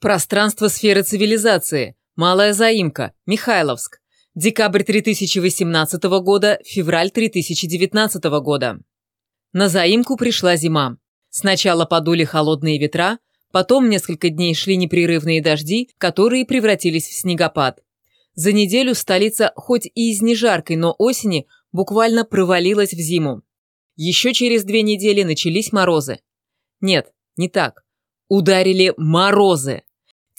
Пространство сферы цивилизации. Малая заимка. Михайловск. Декабрь 3018 года, февраль 3019 года. На заимку пришла зима. Сначала подули холодные ветра, потом несколько дней шли непрерывные дожди, которые превратились в снегопад. За неделю столица, хоть и из нежаркой, но осени, буквально провалилась в зиму. Еще через две недели начались морозы. Нет, не так. Ударили морозы.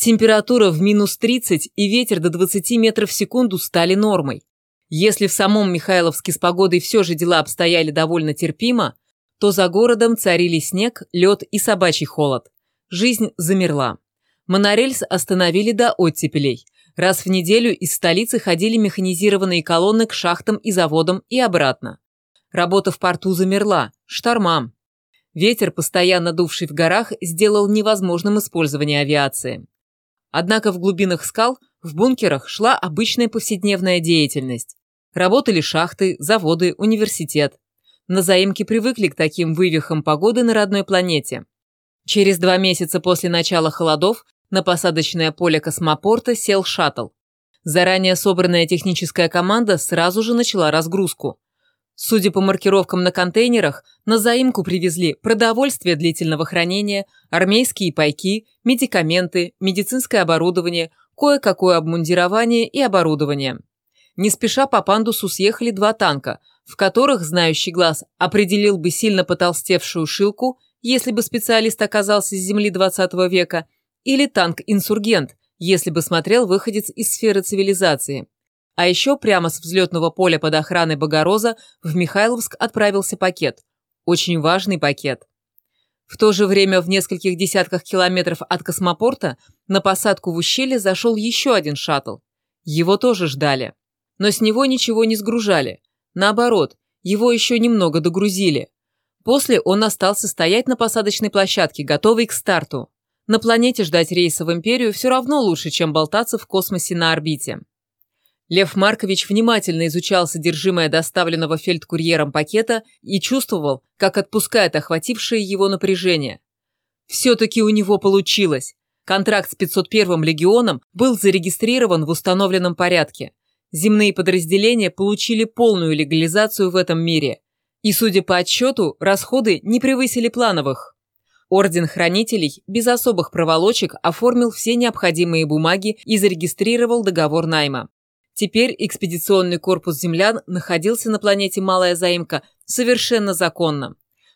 Температура в минус 30 и ветер до 20 метров в секунду стали нормой. Если в самом Михайловске с погодой все же дела обстояли довольно терпимо, то за городом царили снег, лед и собачий холод. Жизнь замерла. Монорельс остановили до оттепелей. Раз в неделю из столицы ходили механизированные колонны к шахтам и заводам и обратно. Работа в порту замерла, шторма. Ветер, постоянно дувший в горах, сделал невозможным использование авиации. Однако в глубинах скал, в бункерах шла обычная повседневная деятельность. Работали шахты, заводы, университет. На заимке привыкли к таким вывихам погоды на родной планете. Через два месяца после начала холодов на посадочное поле космопорта сел шаттл. Заранее собранная техническая команда сразу же начала разгрузку. Судя по маркировкам на контейнерах, на заимку привезли продовольствие длительного хранения, армейские пайки, медикаменты, медицинское оборудование, кое-какое обмундирование и оборудование. Не спеша по пандусу съехали два танка, в которых знающий глаз определил бы сильно потолстевшую шилку, если бы специалист оказался с земли 20 века, или танк-инсургент, если бы смотрел выходец из сферы цивилизации. А еще прямо с взлетного поля под охраной Богороза в Михайловск отправился пакет. Очень важный пакет. В то же время в нескольких десятках километров от космопорта на посадку в ущелье зашел еще один шаттл. Его тоже ждали. Но с него ничего не сгружали. Наоборот, его еще немного догрузили. После он остался стоять на посадочной площадке, готовый к старту. На планете ждать рейса в Империю все равно лучше, чем болтаться в космосе на орбите. Лев Маркович внимательно изучал содержимое доставленного фельдкурьером пакета и чувствовал, как отпускает охватившее его напряжение. Все-таки у него получилось. Контракт с 501-м легионом был зарегистрирован в установленном порядке. Земные подразделения получили полную легализацию в этом мире. И, судя по отчету, расходы не превысили плановых. Орден Хранителей без особых проволочек оформил все необходимые бумаги и зарегистрировал договор найма. Теперь экспедиционный корпус землян находился на планете Малая Заимка совершенно законно.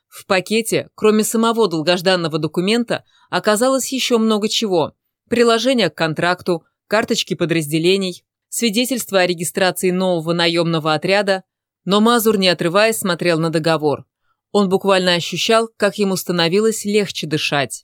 В пакете, кроме самого долгожданного документа, оказалось еще много чего. Приложения к контракту, карточки подразделений, свидетельство о регистрации нового наемного отряда. Но Мазур, не отрываясь, смотрел на договор. Он буквально ощущал, как ему становилось легче дышать.